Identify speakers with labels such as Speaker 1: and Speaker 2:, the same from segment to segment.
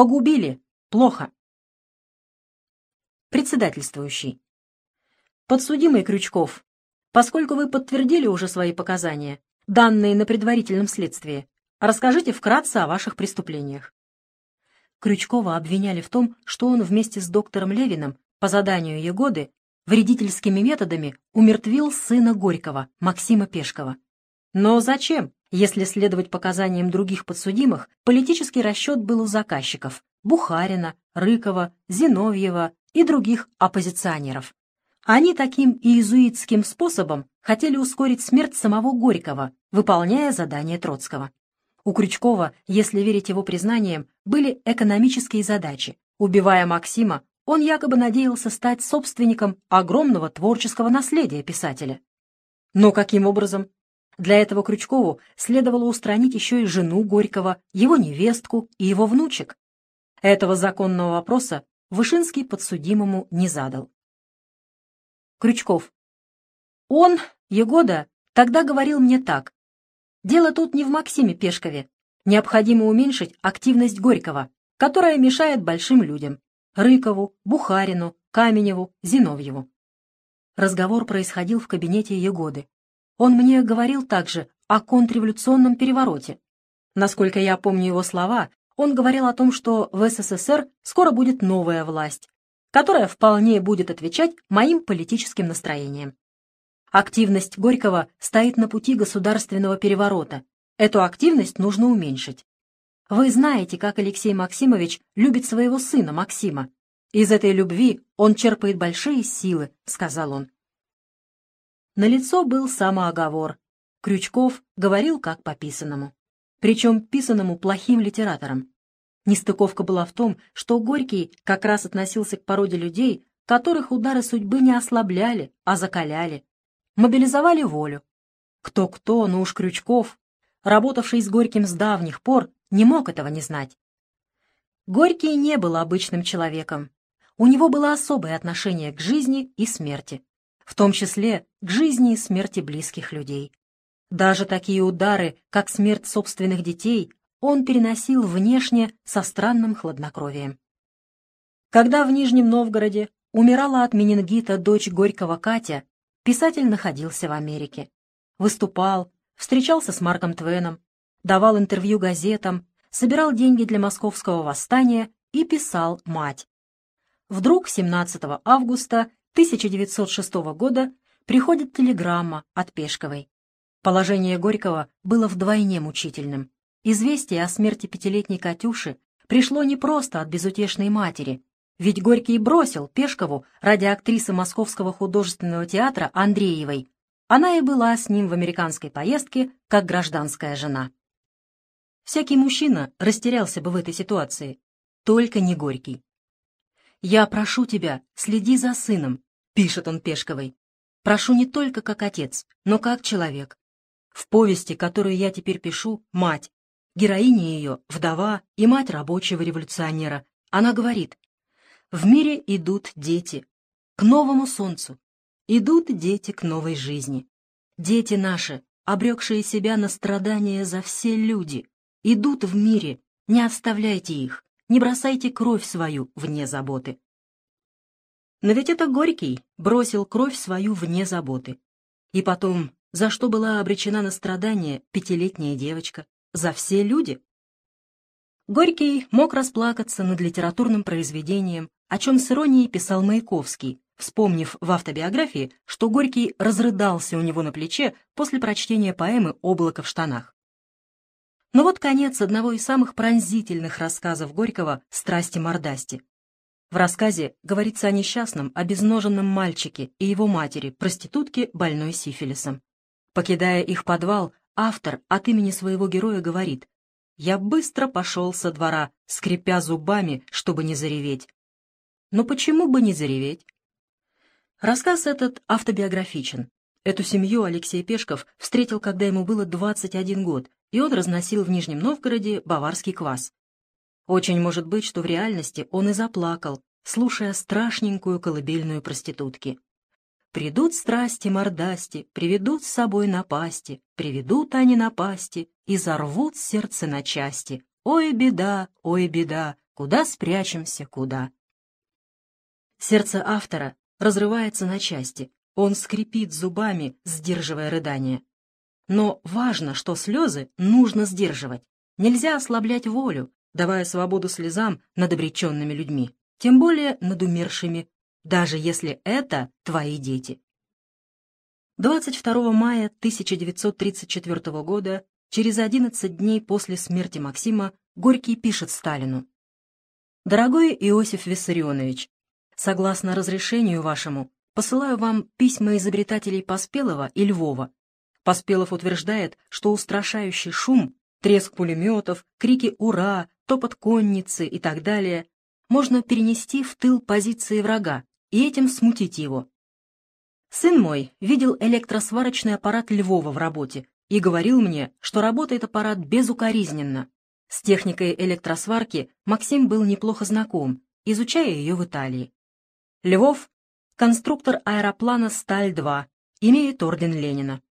Speaker 1: Погубили. Плохо. Председательствующий. Подсудимый Крючков, поскольку вы подтвердили уже свои показания, данные на предварительном следствии, расскажите вкратце о ваших преступлениях. Крючкова обвиняли в том, что он вместе с доктором Левиным по заданию Егоды вредительскими методами умертвил сына Горького, Максима Пешкова. Но зачем, если следовать показаниям других подсудимых, политический расчет был у заказчиков Бухарина, Рыкова, Зиновьева и других оппозиционеров. Они таким иезуитским способом хотели ускорить смерть самого Горького, выполняя задание Троцкого. У Крючкова, если верить его признаниям, были экономические задачи. Убивая Максима, он якобы надеялся стать собственником огромного творческого наследия писателя. Но каким образом? Для этого Крючкову следовало устранить еще и жену Горького, его невестку и его внучек. Этого законного вопроса Вышинский подсудимому не задал. Крючков. Он, Егода, тогда говорил мне так. Дело тут не в Максиме Пешкове. Необходимо уменьшить активность Горького, которая мешает большим людям. Рыкову, Бухарину, Каменеву, Зиновьеву. Разговор происходил в кабинете Егоды. Он мне говорил также о контрреволюционном перевороте. Насколько я помню его слова, он говорил о том, что в СССР скоро будет новая власть, которая вполне будет отвечать моим политическим настроениям. Активность Горького стоит на пути государственного переворота. Эту активность нужно уменьшить. Вы знаете, как Алексей Максимович любит своего сына Максима. Из этой любви он черпает большие силы, сказал он. На лицо был самооговор. Крючков говорил как по писанному. Причем писанному плохим литератором. Нестыковка была в том, что Горький как раз относился к породе людей, которых удары судьбы не ослабляли, а закаляли. Мобилизовали волю. Кто-кто, но уж Крючков, работавший с Горьким с давних пор, не мог этого не знать. Горький не был обычным человеком. У него было особое отношение к жизни и смерти, в том числе к жизни и смерти близких людей. Даже такие удары, как смерть собственных детей, он переносил внешне со странным хладнокровием. Когда в Нижнем Новгороде умирала от менингита дочь Горького Катя, писатель находился в Америке. Выступал, встречался с Марком Твеном, давал интервью газетам, собирал деньги для московского восстания и писал «Мать». Вдруг 17 августа 1906 года приходит телеграмма от Пешковой. Положение Горького было вдвойне мучительным. Известие о смерти пятилетней Катюши пришло не просто от безутешной матери, ведь Горький бросил Пешкову ради актрисы Московского художественного театра Андреевой. Она и была с ним в американской поездке как гражданская жена. Всякий мужчина растерялся бы в этой ситуации, только не Горький. «Я прошу тебя, следи за сыном», — пишет он Пешковой. «Прошу не только как отец, но как человек. В повести, которую я теперь пишу, мать, Героиня ее — вдова и мать рабочего революционера. Она говорит, «В мире идут дети к новому солнцу, идут дети к новой жизни. Дети наши, обрекшие себя на страдания за все люди, идут в мире, не оставляйте их, не бросайте кровь свою вне заботы». Но ведь это Горький бросил кровь свою вне заботы. И потом, за что была обречена на страдания пятилетняя девочка? за все люди. Горький мог расплакаться над литературным произведением, о чем с иронией писал Маяковский, вспомнив в автобиографии, что Горький разрыдался у него на плече после прочтения поэмы «Облако в штанах». Но вот конец одного из самых пронзительных рассказов Горького «Страсти-мордасти». В рассказе говорится о несчастном, обезноженном мальчике и его матери, проститутке, больной сифилисом. Покидая их подвал, автор от имени своего героя говорит «Я быстро пошел со двора, скрипя зубами, чтобы не зареветь». Но почему бы не зареветь? Рассказ этот автобиографичен. Эту семью Алексей Пешков встретил, когда ему было 21 год, и он разносил в Нижнем Новгороде баварский квас. Очень может быть, что в реальности он и заплакал, слушая страшненькую колыбельную проститутки. Придут страсти мордасти, приведут с собой напасти, приведут они напасти и зарвут сердце на части. Ой, беда, ой, беда, Куда спрячемся, куда? Сердце автора разрывается на части. Он скрипит зубами, сдерживая рыдание. Но важно, что слезы нужно сдерживать. Нельзя ослаблять волю, давая свободу слезам над обреченными людьми, тем более над умершими, даже если это твои дети. 22 мая 1934 года, через 11 дней после смерти Максима, Горький пишет Сталину. «Дорогой Иосиф Виссарионович, согласно разрешению вашему, посылаю вам письма изобретателей Поспелова и Львова. Поспелов утверждает, что устрашающий шум, треск пулеметов, крики «Ура!», топот конницы и так далее можно перенести в тыл позиции врага и этим смутить его. Сын мой видел электросварочный аппарат Львова в работе и говорил мне, что работает аппарат безукоризненно. С техникой электросварки Максим был неплохо знаком, изучая ее в Италии. Львов — конструктор аэроплана «Сталь-2», имеет орден Ленина.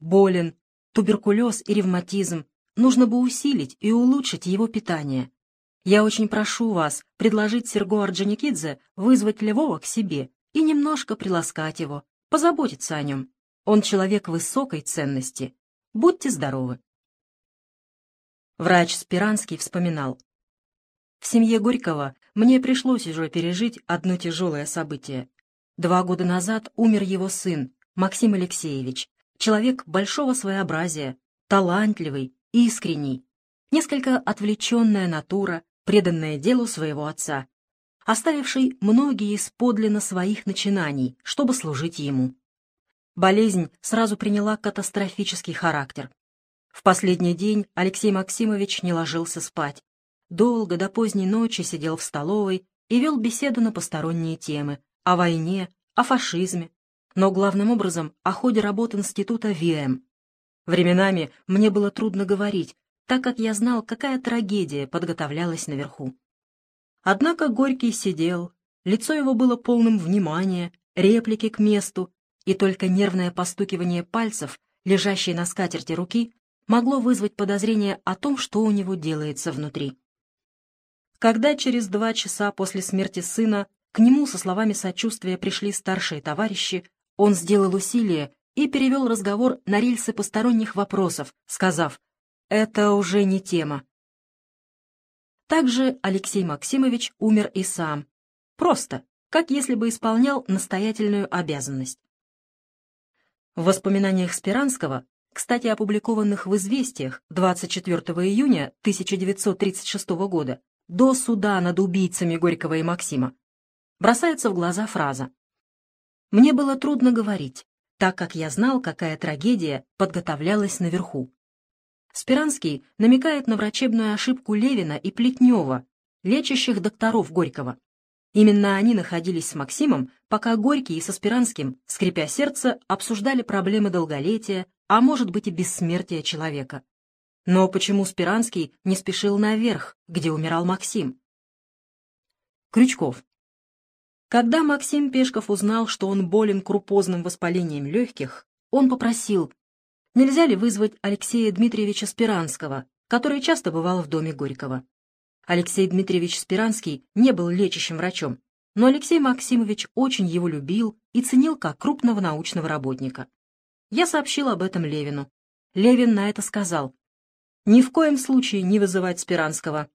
Speaker 1: Болен, туберкулез и ревматизм, нужно бы усилить и улучшить его питание. Я очень прошу вас предложить Серго Орджоникидзе вызвать Львова к себе и немножко приласкать его, позаботиться о нем. Он человек высокой ценности. Будьте здоровы. Врач Спиранский вспоминал. В семье Горького мне пришлось уже пережить одно тяжелое событие. Два года назад умер его сын, Максим Алексеевич, человек большого своеобразия, талантливый, искренний, несколько отвлеченная натура, преданная делу своего отца, оставивший многие из подлинно своих начинаний, чтобы служить ему. Болезнь сразу приняла катастрофический характер. В последний день Алексей Максимович не ложился спать. Долго до поздней ночи сидел в столовой и вел беседу на посторонние темы о войне, о фашизме, но главным образом о ходе работ института ВИЭМ. Временами мне было трудно говорить, так как я знал, какая трагедия подготовлялась наверху. Однако Горький сидел, лицо его было полным внимания, реплики к месту, и только нервное постукивание пальцев, лежащей на скатерти руки, могло вызвать подозрение о том, что у него делается внутри. Когда через два часа после смерти сына к нему со словами сочувствия пришли старшие товарищи, он сделал усилие и перевел разговор на рельсы посторонних вопросов, сказав «это уже не тема». Также Алексей Максимович умер и сам. Просто, как если бы исполнял настоятельную обязанность. В воспоминаниях Спиранского, кстати, опубликованных в «Известиях» 24 июня 1936 года, до суда над убийцами Горького и Максима, бросается в глаза фраза «Мне было трудно говорить, так как я знал, какая трагедия подготовлялась наверху. Спиранский намекает на врачебную ошибку Левина и Плетнева, лечащих докторов Горького. Именно они находились с Максимом, пока Горький со Спиранским, скрипя сердце, обсуждали проблемы долголетия, а может быть и бессмертия человека. Но почему Спиранский не спешил наверх, где умирал Максим? Крючков. Когда Максим Пешков узнал, что он болен крупозным воспалением легких, он попросил нельзя ли вызвать Алексея Дмитриевича Спиранского, который часто бывал в доме Горького. Алексей Дмитриевич Спиранский не был лечащим врачом, но Алексей Максимович очень его любил и ценил как крупного научного работника. Я сообщил об этом Левину. Левин на это сказал, «Ни в коем случае не вызывать Спиранского».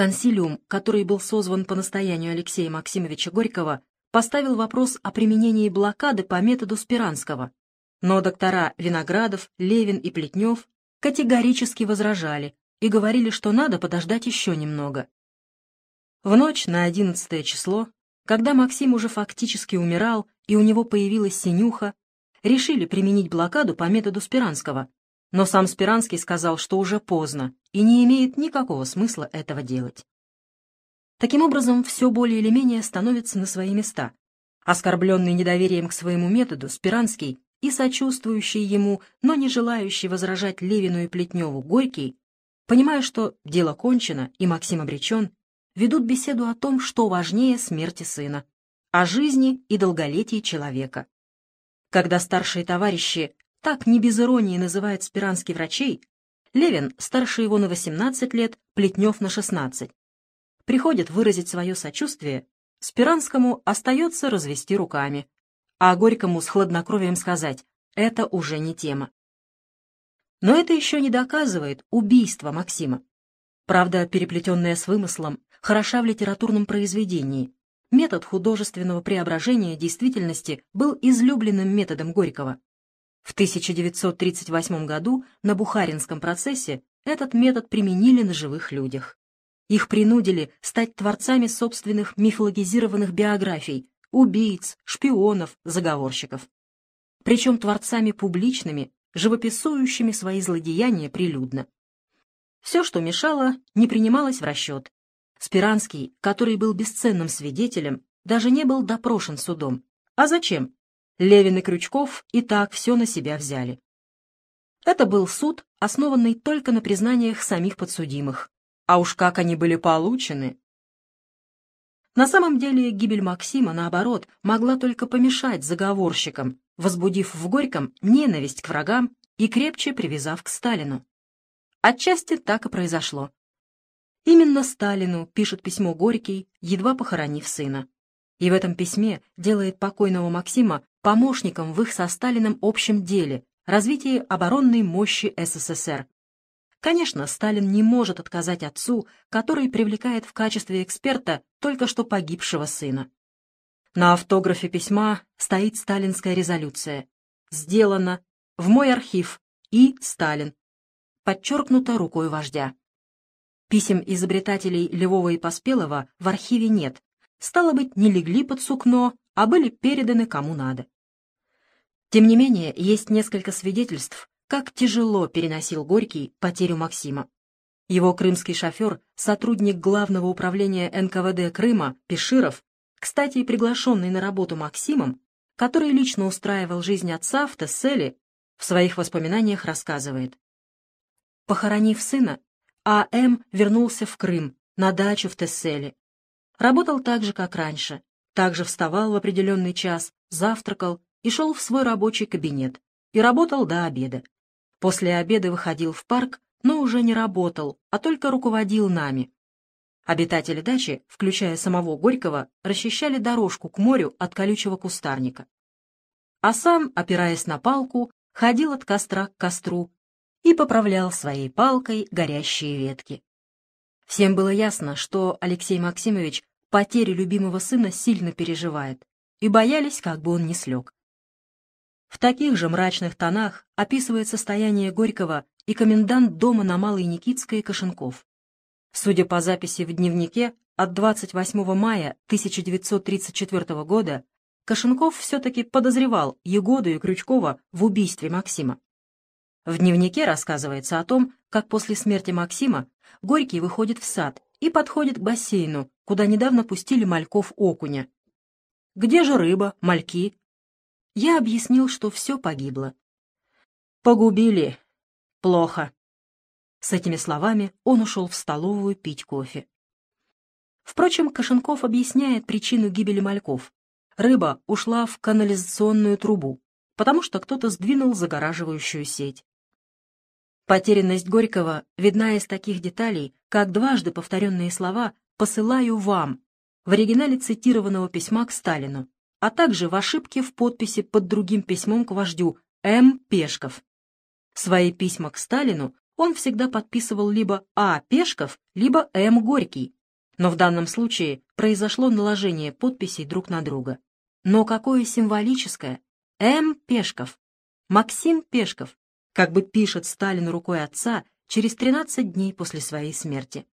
Speaker 1: Консилиум, который был созван по настоянию Алексея Максимовича Горького, поставил вопрос о применении блокады по методу Спиранского, но доктора Виноградов, Левин и Плетнев категорически возражали и говорили, что надо подождать еще немного. В ночь на 11 число, когда Максим уже фактически умирал и у него появилась синюха, решили применить блокаду по методу Спиранского, но сам Спиранский сказал, что уже поздно и не имеет никакого смысла этого делать. Таким образом, все более или менее становится на свои места. Оскорбленный недоверием к своему методу, Спиранский и сочувствующий ему, но не желающий возражать Левину и Плетневу Горький, понимая, что дело кончено и Максим обречен, ведут беседу о том, что важнее смерти сына, о жизни и долголетии человека. Когда старшие товарищи так не без иронии называют спиранских врачей, Левин старше его на 18 лет, Плетнев на 16, приходит выразить свое сочувствие, Спиранскому остается развести руками, а Горькому с хладнокровием сказать «это уже не тема». Но это еще не доказывает убийство Максима. Правда, переплетенное с вымыслом, хороша в литературном произведении. Метод художественного преображения действительности был излюбленным методом Горького. В 1938 году на Бухаринском процессе этот метод применили на живых людях. Их принудили стать творцами собственных мифологизированных биографий, убийц, шпионов, заговорщиков. Причем творцами публичными, живописующими свои злодеяния прилюдно. Все, что мешало, не принималось в расчет. Спиранский, который был бесценным свидетелем, даже не был допрошен судом. А зачем? Левин и Крючков и так все на себя взяли. Это был суд, основанный только на признаниях самих подсудимых. А уж как они были получены! На самом деле гибель Максима, наоборот, могла только помешать заговорщикам, возбудив в Горьком ненависть к врагам и крепче привязав к Сталину. Отчасти так и произошло. Именно Сталину пишет письмо Горький, едва похоронив сына. И в этом письме делает покойного Максима помощником в их со Сталиным общем деле – развитии оборонной мощи СССР, Конечно, Сталин не может отказать отцу, который привлекает в качестве эксперта только что погибшего сына. На автографе письма стоит сталинская резолюция. Сделано в мой архив и Сталин. Подчеркнуто рукой вождя. Писем изобретателей Львова и Поспелова в архиве нет. Стало быть, не легли под сукно, а были переданы кому надо. Тем не менее, есть несколько свидетельств, как тяжело переносил Горький потерю Максима. Его крымский шофер, сотрудник Главного управления НКВД Крыма Пеширов, кстати, приглашенный на работу Максимом, который лично устраивал жизнь отца в Тесселе, в своих воспоминаниях рассказывает. Похоронив сына, А.М. вернулся в Крым, на дачу в Тесселе. Работал так же, как раньше, также вставал в определенный час, завтракал и шел в свой рабочий кабинет, и работал до обеда. После обеда выходил в парк, но уже не работал, а только руководил нами. Обитатели дачи, включая самого Горького, расчищали дорожку к морю от колючего кустарника. А сам, опираясь на палку, ходил от костра к костру и поправлял своей палкой горящие ветки. Всем было ясно, что Алексей Максимович потери любимого сына сильно переживает, и боялись, как бы он не слег. В таких же мрачных тонах описывает состояние Горького и комендант дома на Малой Никитской Кошенков. Судя по записи в дневнике, от 28 мая 1934 года Кошенков все-таки подозревал Егоду и Крючкова в убийстве Максима. В дневнике рассказывается о том, как после смерти Максима Горький выходит в сад и подходит к бассейну, куда недавно пустили мальков окуня. «Где же рыба, мальки?» Я объяснил, что все погибло. «Погубили. Плохо». С этими словами он ушел в столовую пить кофе. Впрочем, Кошенков объясняет причину гибели мальков. Рыба ушла в канализационную трубу, потому что кто-то сдвинул загораживающую сеть. Потерянность Горького видна из таких деталей, как дважды повторенные слова «посылаю вам» в оригинале цитированного письма к Сталину а также в ошибке в подписи под другим письмом к вождю М. Пешков. Свои письма к Сталину он всегда подписывал либо А. Пешков, либо М. Горький, но в данном случае произошло наложение подписей друг на друга. Но какое символическое! М. Пешков, Максим Пешков, как бы пишет Сталин рукой отца через 13 дней после своей смерти.